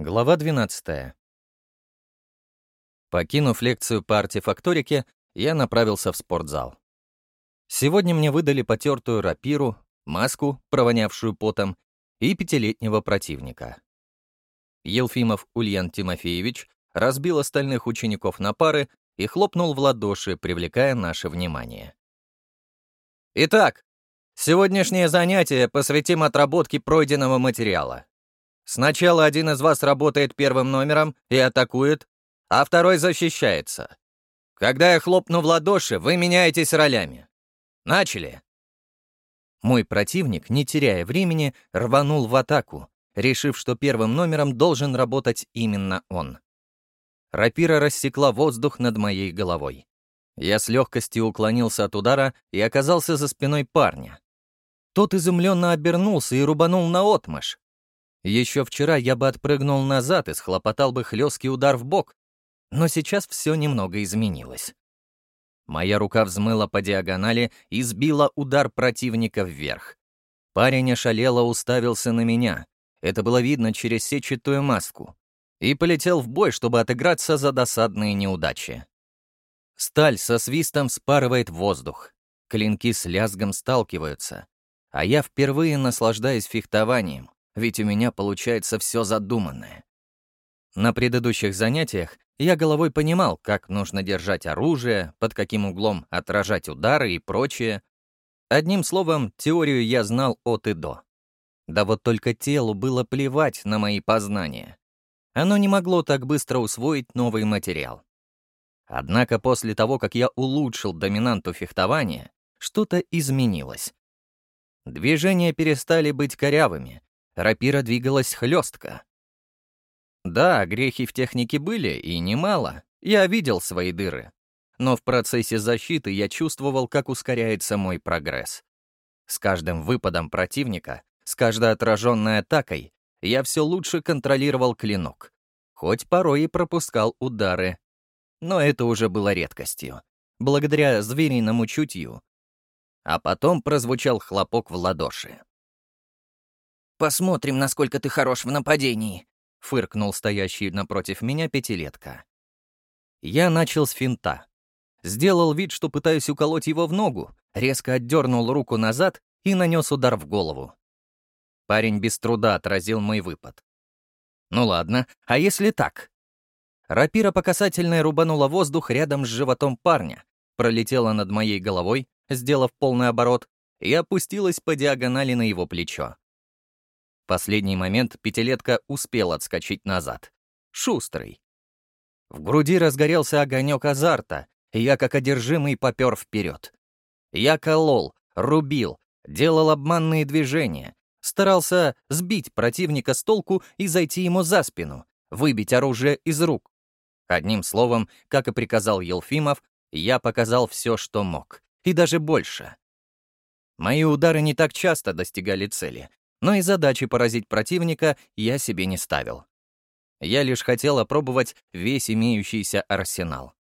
Глава 12. Покинув лекцию по артефакторике, я направился в спортзал. Сегодня мне выдали потертую рапиру, маску, провонявшую потом, и пятилетнего противника. Елфимов Ульян Тимофеевич разбил остальных учеников на пары и хлопнул в ладоши, привлекая наше внимание. Итак, сегодняшнее занятие посвятим отработке пройденного материала. Сначала один из вас работает первым номером и атакует, а второй защищается. Когда я хлопну в ладоши, вы меняетесь ролями. Начали!» Мой противник, не теряя времени, рванул в атаку, решив, что первым номером должен работать именно он. Рапира рассекла воздух над моей головой. Я с легкостью уклонился от удара и оказался за спиной парня. Тот изумленно обернулся и рубанул на отмышь. Еще вчера я бы отпрыгнул назад и схлопотал бы хлесткий удар в бок, но сейчас все немного изменилось. Моя рука взмыла по диагонали и сбила удар противника вверх. Парень ошалело уставился на меня. Это было видно через сетчатую маску. И полетел в бой, чтобы отыграться за досадные неудачи. Сталь со свистом спарывает воздух. Клинки с лязгом сталкиваются. А я впервые наслаждаюсь фехтованием ведь у меня получается все задуманное. На предыдущих занятиях я головой понимал, как нужно держать оружие, под каким углом отражать удары и прочее. Одним словом, теорию я знал от и до. Да вот только телу было плевать на мои познания. Оно не могло так быстро усвоить новый материал. Однако после того, как я улучшил доминанту фехтования, что-то изменилось. Движения перестали быть корявыми, Рапира двигалась хлестко. Да, грехи в технике были, и немало. Я видел свои дыры. Но в процессе защиты я чувствовал, как ускоряется мой прогресс. С каждым выпадом противника, с каждой отраженной атакой, я все лучше контролировал клинок. Хоть порой и пропускал удары. Но это уже было редкостью. Благодаря звериному чутью. А потом прозвучал хлопок в ладоши. «Посмотрим, насколько ты хорош в нападении», — фыркнул стоящий напротив меня пятилетка. Я начал с финта. Сделал вид, что пытаюсь уколоть его в ногу, резко отдернул руку назад и нанес удар в голову. Парень без труда отразил мой выпад. Ну ладно, а если так? Рапира по касательной рубанула воздух рядом с животом парня, пролетела над моей головой, сделав полный оборот, и опустилась по диагонали на его плечо последний момент пятилетка успел отскочить назад. Шустрый. В груди разгорелся огонек азарта, и я как одержимый попер вперед. Я колол, рубил, делал обманные движения, старался сбить противника с толку и зайти ему за спину, выбить оружие из рук. Одним словом, как и приказал Елфимов, я показал все, что мог, и даже больше. Мои удары не так часто достигали цели, но и задачи поразить противника я себе не ставил. Я лишь хотел опробовать весь имеющийся арсенал.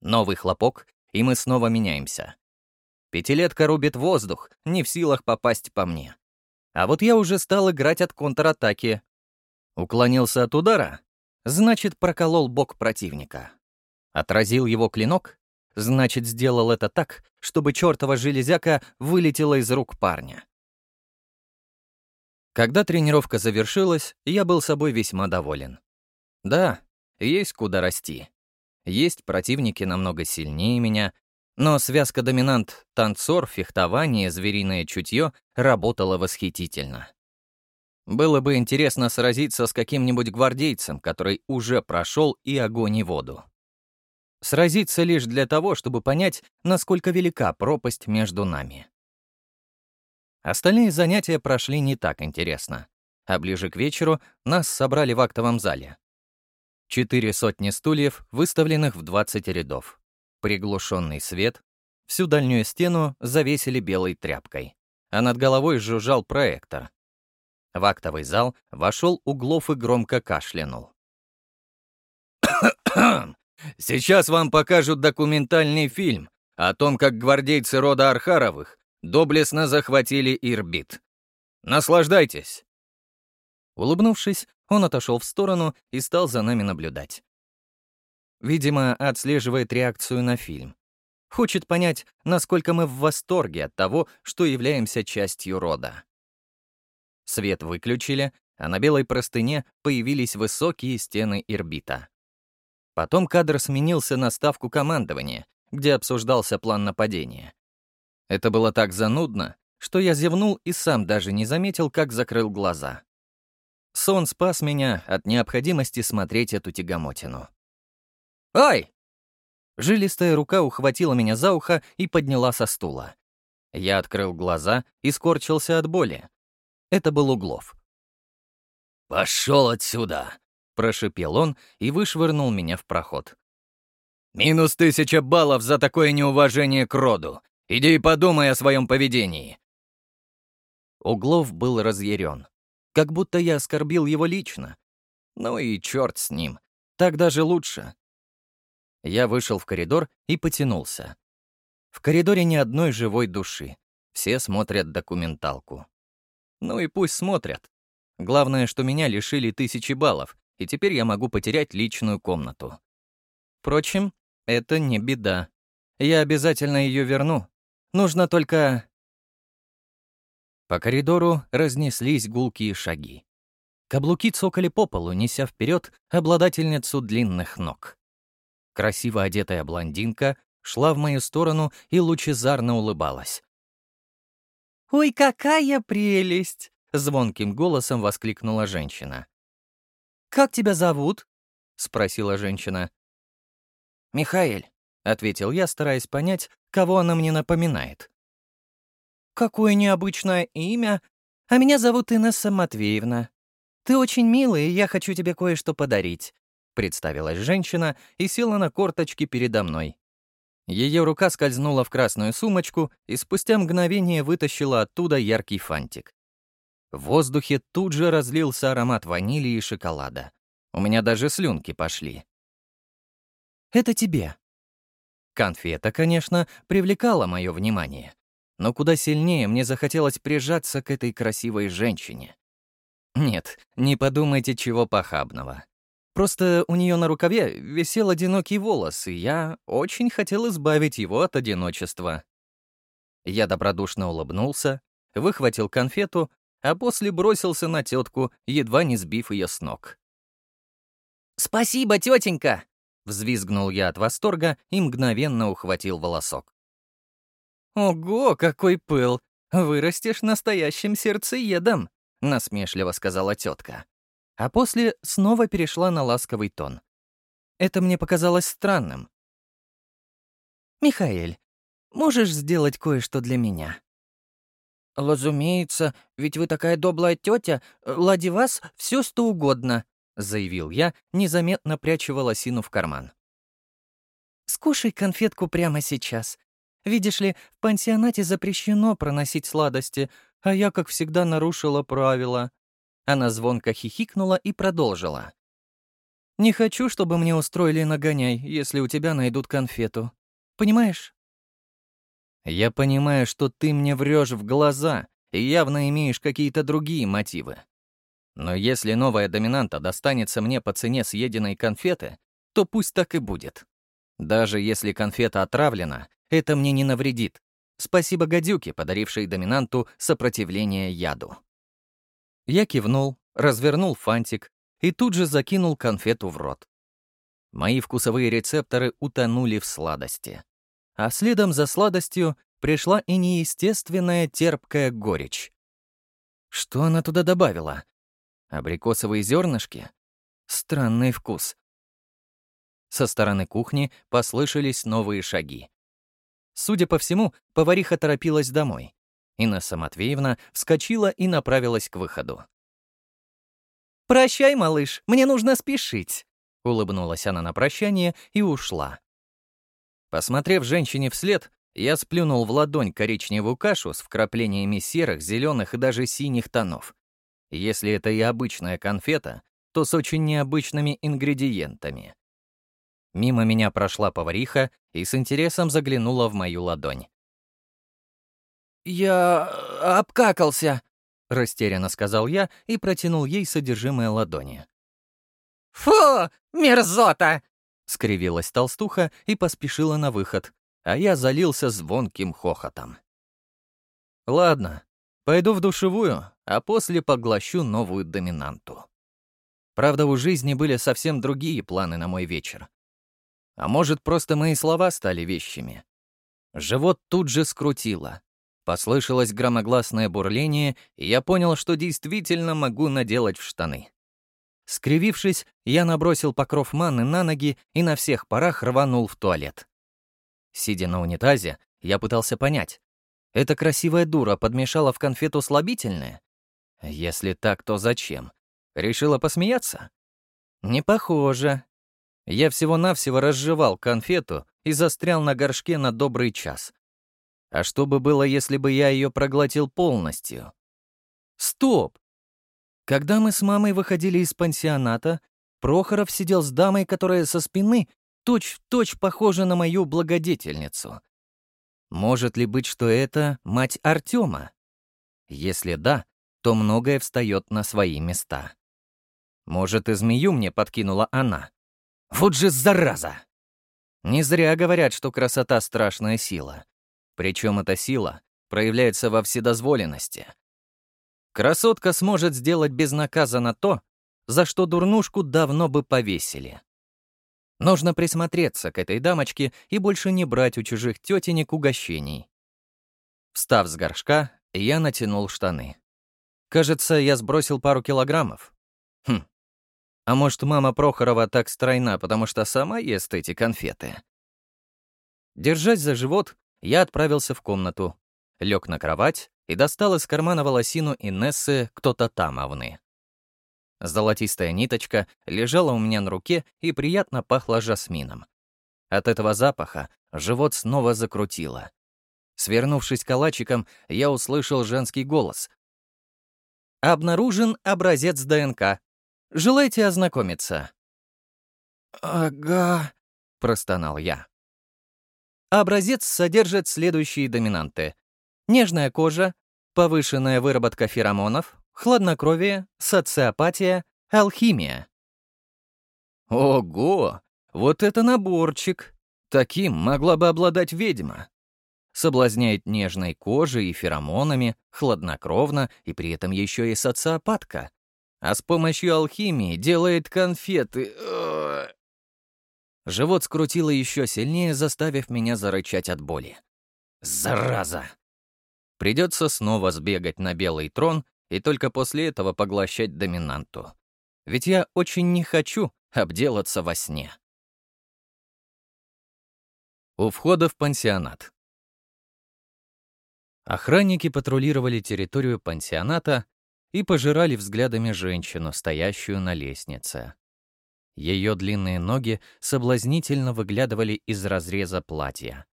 Новый хлопок, и мы снова меняемся. Пятилетка рубит воздух, не в силах попасть по мне. А вот я уже стал играть от контратаки. Уклонился от удара, значит, проколол бок противника. Отразил его клинок, значит, сделал это так, чтобы чертова железяка вылетела из рук парня. Когда тренировка завершилась, я был собой весьма доволен. Да, есть куда расти. Есть противники намного сильнее меня, но связка доминант, танцор, фехтование, звериное чутье работала восхитительно. Было бы интересно сразиться с каким-нибудь гвардейцем, который уже прошел и огонь, и воду. Сразиться лишь для того, чтобы понять, насколько велика пропасть между нами. Остальные занятия прошли не так интересно, а ближе к вечеру нас собрали в актовом зале. Четыре сотни стульев, выставленных в 20 рядов. Приглушенный свет. Всю дальнюю стену завесили белой тряпкой, а над головой жужжал проектор. В актовый зал вошел Углов и громко кашлянул. «Сейчас вам покажут документальный фильм о том, как гвардейцы рода Архаровых доблестно захватили Ирбит. Наслаждайтесь!» Улыбнувшись, он отошел в сторону и стал за нами наблюдать. Видимо, отслеживает реакцию на фильм. Хочет понять, насколько мы в восторге от того, что являемся частью рода. Свет выключили, а на белой простыне появились высокие стены Ирбита. Потом кадр сменился на ставку командования, где обсуждался план нападения. Это было так занудно, что я зевнул и сам даже не заметил, как закрыл глаза. Сон спас меня от необходимости смотреть эту тягомотину. «Ой!» Жилистая рука ухватила меня за ухо и подняла со стула. Я открыл глаза и скорчился от боли. Это был Углов. «Пошел отсюда!» — прошипел он и вышвырнул меня в проход. «Минус тысяча баллов за такое неуважение к роду. Иди и подумай о своем поведении». Углов был разъярен. Как будто я оскорбил его лично. Ну и черт с ним. Так даже лучше. Я вышел в коридор и потянулся. В коридоре ни одной живой души. Все смотрят документалку. Ну и пусть смотрят. Главное, что меня лишили тысячи баллов, и теперь я могу потерять личную комнату. Впрочем, это не беда. Я обязательно ее верну. Нужно только... По коридору разнеслись гулкие шаги. Каблуки цокали по полу, неся вперед обладательницу длинных ног. Красиво одетая блондинка шла в мою сторону и лучезарно улыбалась. «Ой, какая прелесть!» — звонким голосом воскликнула женщина. «Как тебя зовут?» — спросила женщина. «Михаэль», — ответил я, стараясь понять, кого она мне напоминает. «Какое необычное имя. А меня зовут Инесса Матвеевна. Ты очень милый, и я хочу тебе кое-что подарить», — представилась женщина и села на корточки передо мной. Ее рука скользнула в красную сумочку и спустя мгновение вытащила оттуда яркий фантик. В воздухе тут же разлился аромат ванили и шоколада. У меня даже слюнки пошли. «Это тебе». Конфета, конечно, привлекала мое внимание, но куда сильнее мне захотелось прижаться к этой красивой женщине. Нет, не подумайте чего похабного. Просто у нее на рукаве висел одинокий волос, и я очень хотел избавить его от одиночества. Я добродушно улыбнулся, выхватил конфету а после бросился на тетку, едва не сбив ее с ног. «Спасибо, тетенька!» — взвизгнул я от восторга и мгновенно ухватил волосок. «Ого, какой пыл! Вырастешь настоящим сердцеедом!» — насмешливо сказала тетка. А после снова перешла на ласковый тон. Это мне показалось странным. «Михаэль, можешь сделать кое-что для меня?» «Разумеется, ведь вы такая добрая тетя, лади вас все что угодно», — заявил я, незаметно пряча волосину в карман. «Скушай конфетку прямо сейчас. Видишь ли, в пансионате запрещено проносить сладости, а я, как всегда, нарушила правила». Она звонко хихикнула и продолжила. «Не хочу, чтобы мне устроили нагоняй, если у тебя найдут конфету. Понимаешь?» Я понимаю, что ты мне врешь в глаза и явно имеешь какие-то другие мотивы. Но если новая доминанта достанется мне по цене съеденной конфеты, то пусть так и будет. Даже если конфета отравлена, это мне не навредит. Спасибо гадюке, подарившей доминанту сопротивление яду. Я кивнул, развернул фантик и тут же закинул конфету в рот. Мои вкусовые рецепторы утонули в сладости а следом за сладостью пришла и неестественная терпкая горечь. Что она туда добавила? Абрикосовые зернышки? Странный вкус. Со стороны кухни послышались новые шаги. Судя по всему, повариха торопилась домой. Инесса Матвеевна вскочила и направилась к выходу. «Прощай, малыш, мне нужно спешить», — улыбнулась она на прощание и ушла. Посмотрев женщине вслед, я сплюнул в ладонь коричневую кашу с вкраплениями серых, зеленых и даже синих тонов. Если это и обычная конфета, то с очень необычными ингредиентами. Мимо меня прошла повариха и с интересом заглянула в мою ладонь. «Я обкакался», — растерянно сказал я и протянул ей содержимое ладони. «Фу, мерзота!» — скривилась толстуха и поспешила на выход, а я залился звонким хохотом. «Ладно, пойду в душевую, а после поглощу новую доминанту». Правда, у жизни были совсем другие планы на мой вечер. А может, просто мои слова стали вещами. Живот тут же скрутило. Послышалось громогласное бурление, и я понял, что действительно могу наделать в штаны. Скривившись, я набросил покров манны на ноги и на всех парах рванул в туалет. Сидя на унитазе, я пытался понять, эта красивая дура подмешала в конфету слабительное? Если так, то зачем? Решила посмеяться? Не похоже. Я всего-навсего разжевал конфету и застрял на горшке на добрый час. А что бы было, если бы я ее проглотил полностью? Стоп! Когда мы с мамой выходили из пансионата, Прохоров сидел с дамой, которая со спины точь-в-точь точь похожа на мою благодетельницу. Может ли быть, что это мать Артема? Если да, то многое встает на свои места. Может, и змею мне подкинула она. Вот же зараза! Не зря говорят, что красота — страшная сила. Причем эта сила проявляется во вседозволенности. Красотка сможет сделать безнаказанно то, за что дурнушку давно бы повесили. Нужно присмотреться к этой дамочке и больше не брать у чужих тетенек угощений. Встав с горшка, я натянул штаны. Кажется, я сбросил пару килограммов. Хм. А может, мама Прохорова так стройна, потому что сама ест эти конфеты? Держась за живот, я отправился в комнату, лег на кровать и достал из кармана волосину Инессы кто-то тамовны. Золотистая ниточка лежала у меня на руке и приятно пахла жасмином. От этого запаха живот снова закрутило. Свернувшись калачиком, я услышал женский голос. «Обнаружен образец ДНК. Желаете ознакомиться?» «Ага», — простонал я. Образец содержит следующие доминанты. Нежная кожа, повышенная выработка феромонов, хладнокровие, социопатия, алхимия. Ого! Вот это наборчик! Таким могла бы обладать ведьма. Соблазняет нежной кожей и феромонами, хладнокровно и при этом еще и социопатка. А с помощью алхимии делает конфеты. Живот скрутило еще сильнее, заставив меня зарычать от боли. Зараза! Придется снова сбегать на белый трон и только после этого поглощать доминанту. Ведь я очень не хочу обделаться во сне. У входа в пансионат. Охранники патрулировали территорию пансионата и пожирали взглядами женщину, стоящую на лестнице. Ее длинные ноги соблазнительно выглядывали из разреза платья.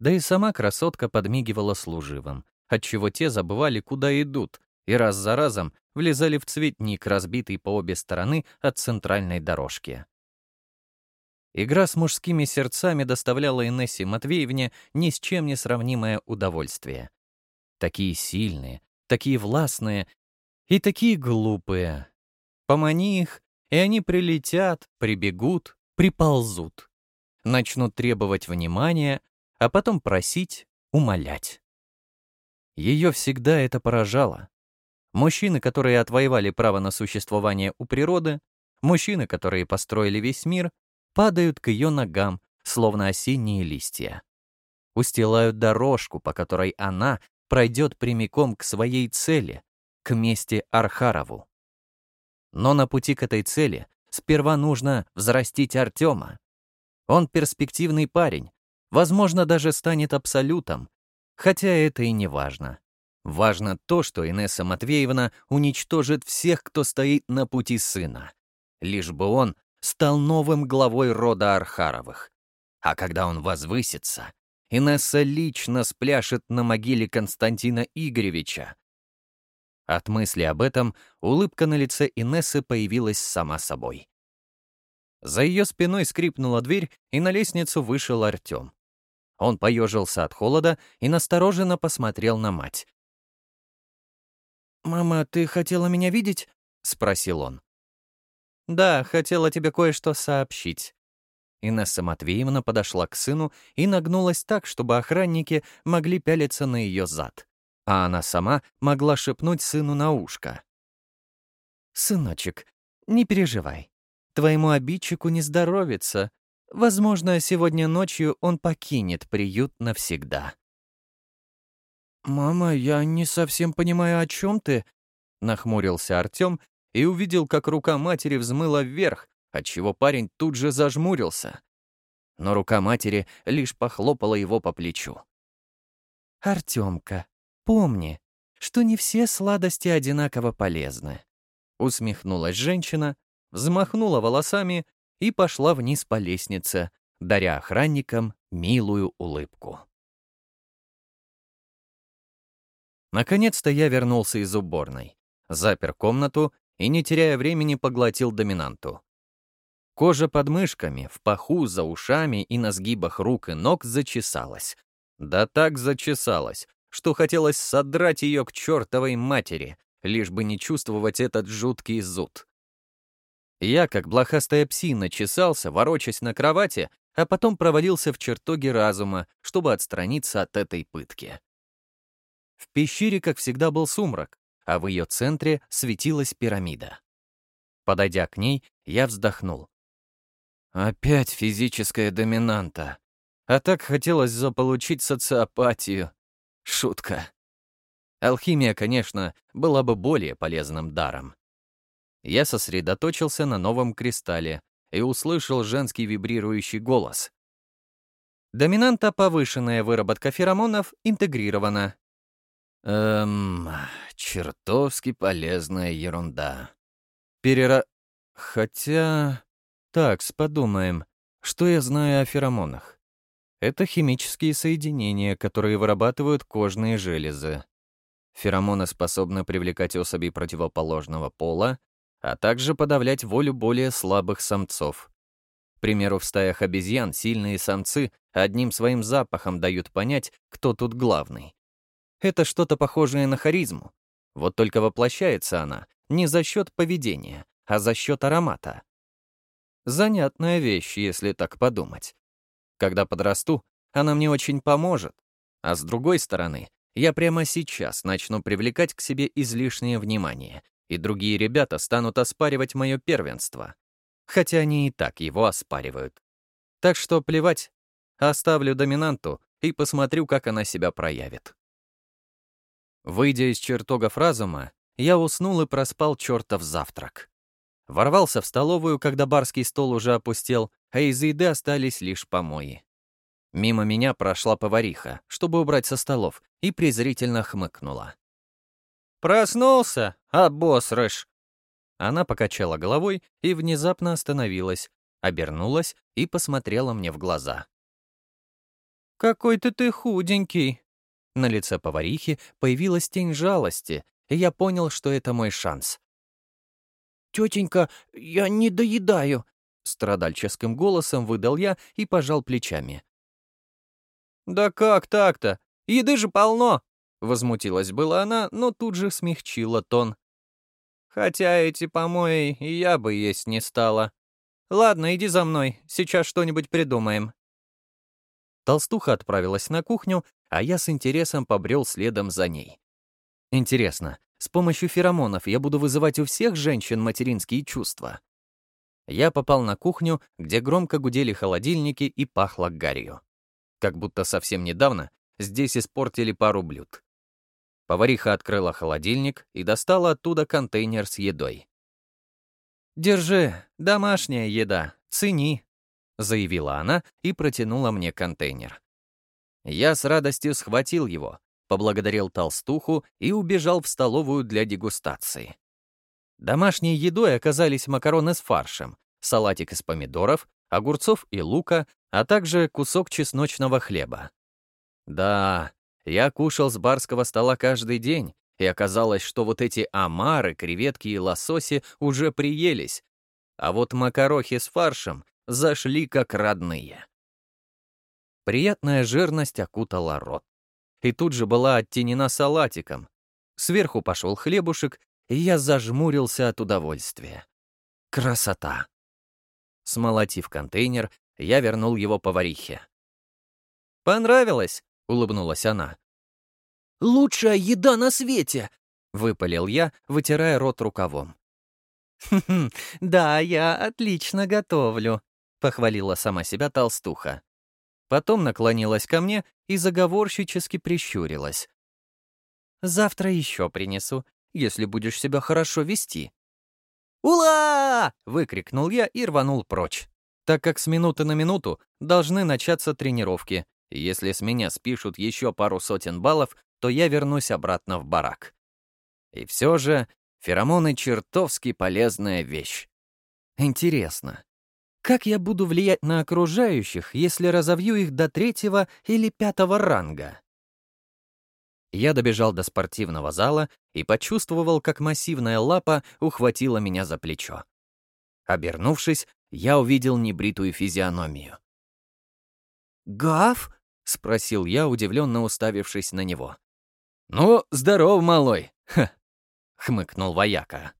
Да и сама красотка подмигивала служивым, отчего те забывали, куда идут, и раз за разом влезали в цветник, разбитый по обе стороны от центральной дорожки. Игра с мужскими сердцами доставляла Инессе Матвеевне ни с чем не сравнимое удовольствие. Такие сильные, такие властные и такие глупые. Помани их, и они прилетят, прибегут, приползут. Начнут требовать внимания, а потом просить, умолять. Ее всегда это поражало. Мужчины, которые отвоевали право на существование у природы, мужчины, которые построили весь мир, падают к ее ногам, словно осенние листья. Устилают дорожку, по которой она пройдет прямиком к своей цели, к мести Архарову. Но на пути к этой цели сперва нужно взрастить Артема. Он перспективный парень, возможно, даже станет абсолютом, Хотя это и не важно. Важно то, что Инесса Матвеевна уничтожит всех, кто стоит на пути сына. Лишь бы он стал новым главой рода Архаровых. А когда он возвысится, Инесса лично спляшет на могиле Константина Игоревича. От мысли об этом улыбка на лице Инессы появилась сама собой. За ее спиной скрипнула дверь, и на лестницу вышел Артем. Он поежился от холода и настороженно посмотрел на мать. «Мама, ты хотела меня видеть?» — спросил он. «Да, хотела тебе кое-что сообщить». Инесса Матвеевна подошла к сыну и нагнулась так, чтобы охранники могли пялиться на ее зад, а она сама могла шепнуть сыну на ушко. «Сыночек, не переживай. Твоему обидчику не здоровится. Возможно, сегодня ночью он покинет приют навсегда». «Мама, я не совсем понимаю, о чем ты?» — нахмурился Артем и увидел, как рука матери взмыла вверх, отчего парень тут же зажмурился. Но рука матери лишь похлопала его по плечу. «Артемка, помни, что не все сладости одинаково полезны», — усмехнулась женщина, взмахнула волосами и пошла вниз по лестнице, даря охранникам милую улыбку. Наконец-то я вернулся из уборной, запер комнату и, не теряя времени, поглотил доминанту. Кожа под мышками, в паху, за ушами и на сгибах рук и ног зачесалась. Да так зачесалась, что хотелось содрать ее к чертовой матери, лишь бы не чувствовать этот жуткий зуд. Я, как блохастая псина, чесался, ворочась на кровати, а потом провалился в чертоги разума, чтобы отстраниться от этой пытки. В пещере, как всегда, был сумрак, а в ее центре светилась пирамида. Подойдя к ней, я вздохнул. Опять физическая доминанта. А так хотелось заполучить социопатию. Шутка. Алхимия, конечно, была бы более полезным даром. Я сосредоточился на новом кристалле и услышал женский вибрирующий голос. Доминанта повышенная выработка феромонов интегрирована. Эм, чертовски полезная ерунда. Перера... Хотя... Так, подумаем. Что я знаю о феромонах? Это химические соединения, которые вырабатывают кожные железы. Феромоны способны привлекать особей противоположного пола, а также подавлять волю более слабых самцов. К примеру, в стаях обезьян сильные самцы одним своим запахом дают понять, кто тут главный. Это что-то похожее на харизму. Вот только воплощается она не за счет поведения, а за счет аромата. Занятная вещь, если так подумать. Когда подрасту, она мне очень поможет. А с другой стороны, я прямо сейчас начну привлекать к себе излишнее внимание, и другие ребята станут оспаривать мое первенство. Хотя они и так его оспаривают. Так что плевать. Оставлю доминанту и посмотрю, как она себя проявит. Выйдя из чертогов разума, я уснул и проспал чертов завтрак. Ворвался в столовую, когда барский стол уже опустел, а из еды остались лишь помои. Мимо меня прошла повариха, чтобы убрать со столов, и презрительно хмыкнула. «Проснулся, обосрыш!» Она покачала головой и внезапно остановилась, обернулась и посмотрела мне в глаза. «Какой-то ты худенький!» На лице поварихи появилась тень жалости, и я понял, что это мой шанс. «Тетенька, я не доедаю», — страдальческим голосом выдал я и пожал плечами. «Да как так-то? Еды же полно!» Возмутилась была она, но тут же смягчила тон. «Хотя эти помои и я бы есть не стала. Ладно, иди за мной, сейчас что-нибудь придумаем». Толстуха отправилась на кухню, а я с интересом побрел следом за ней. Интересно, с помощью феромонов я буду вызывать у всех женщин материнские чувства? Я попал на кухню, где громко гудели холодильники и пахло гарью. Как будто совсем недавно здесь испортили пару блюд. Повариха открыла холодильник и достала оттуда контейнер с едой. «Держи, домашняя еда, цени», — заявила она и протянула мне контейнер. Я с радостью схватил его, поблагодарил толстуху и убежал в столовую для дегустации. Домашней едой оказались макароны с фаршем, салатик из помидоров, огурцов и лука, а также кусок чесночного хлеба. Да, я кушал с барского стола каждый день, и оказалось, что вот эти омары, креветки и лососи уже приелись, а вот макарохи с фаршем зашли как родные. Приятная жирность окутала рот. И тут же была оттенена салатиком. Сверху пошел хлебушек, и я зажмурился от удовольствия. Красота! Смолотив контейнер, я вернул его поварихе. «Понравилось?» — улыбнулась она. «Лучшая еда на свете!» — выпалил я, вытирая рот рукавом. «Хм, да, я отлично готовлю», — похвалила сама себя толстуха. Потом наклонилась ко мне и заговорщически прищурилась. «Завтра еще принесу, если будешь себя хорошо вести». «Ула!» — выкрикнул я и рванул прочь, так как с минуты на минуту должны начаться тренировки, если с меня спишут еще пару сотен баллов, то я вернусь обратно в барак. И все же феромоны — чертовски полезная вещь. Интересно, как я буду влиять на окружающих, если разовью их до третьего или пятого ранга? Я добежал до спортивного зала и почувствовал, как массивная лапа ухватила меня за плечо. Обернувшись, я увидел небритую физиономию. «Гав?» — спросил я, удивленно уставившись на него. «Ну, здоров, малой!» — хмыкнул вояка.